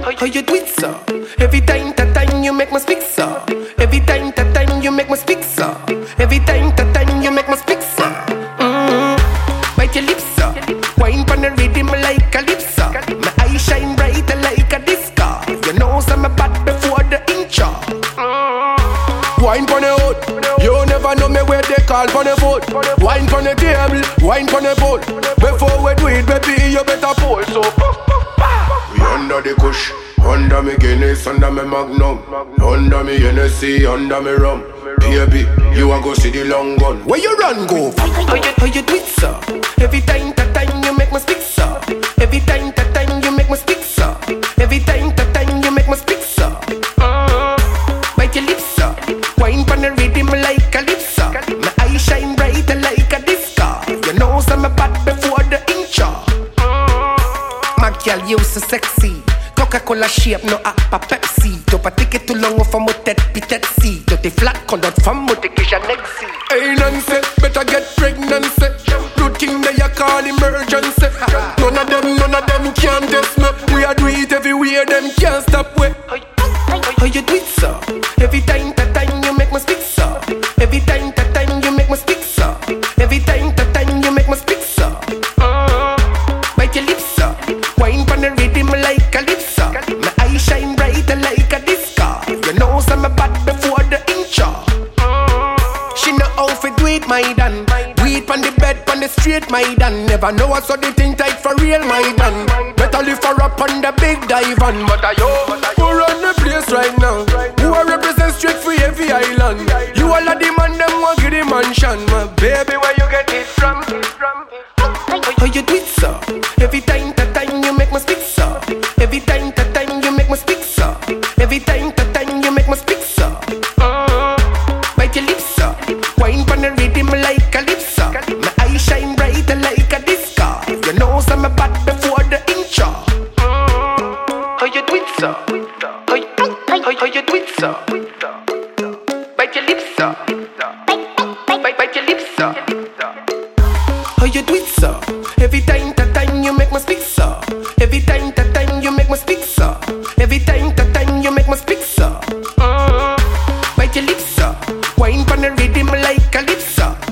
how, you do it, sir? Every time, that time you make me speak, sir. Every time, that time you make me speak, sir. Every time, that time you make me speak, sir. Mm. Bite your lips, sir. Wine pon the rhythm like calypso. My eyes shine bright like a disco. You know some bad before the intro. Wine pon the. You never know me where they call pon the foot. Wine pon the table, wine pon the boat. Before we do it, baby, you better pull. So, the kush. Under me Guinness, under me Magnum Under me Hennessy, under me rum Baby, you a go see the long gun Where you run go? How you, how you do it, sir? Every time, that time you make me speak, sir. Every time, that time you make me speak, sir. Every time, that time you make me speak, sir. Mm. Bite your lips, sir. Wine pon the rhythm like calypso. My eyes shine bright like a disco. You know some bad before the intro. My girl, you so sexy. Coca-Cola shape, no appa Pepsi. Dopa take it too long for mo tête pitette si. Yo te flat colored femme mo te que Janexi. Hey Nancy, better get pregnancy Good thing they a call emergency None of them, none of them can test me We a do it everywhere, them can't stop we how you do it, sir? Every time, Do it the bed, pon the street, my dan. Never know what's so the thing tight for real, my dan. Better lift her up on the big divan, but I yo. Who run the place right now? Who a represent straight for every island? You all of the man, them want get the mansion My baby, where you get it from? How you do it, sir? Every time, that time you make me speak, sir. Every time, that time you make me speak, sir. Every time, on the rhythm like a lipsa. My eyes shine brighter like a disco. Your nose know, my butt before the intro. Mm. How you do it, sir? How oh, oh, you do it, sir? Bite your lips, sir. Bite, bite, bite, bite your lips, sir. How you do it, sir? Every time. rhythm like a calypso.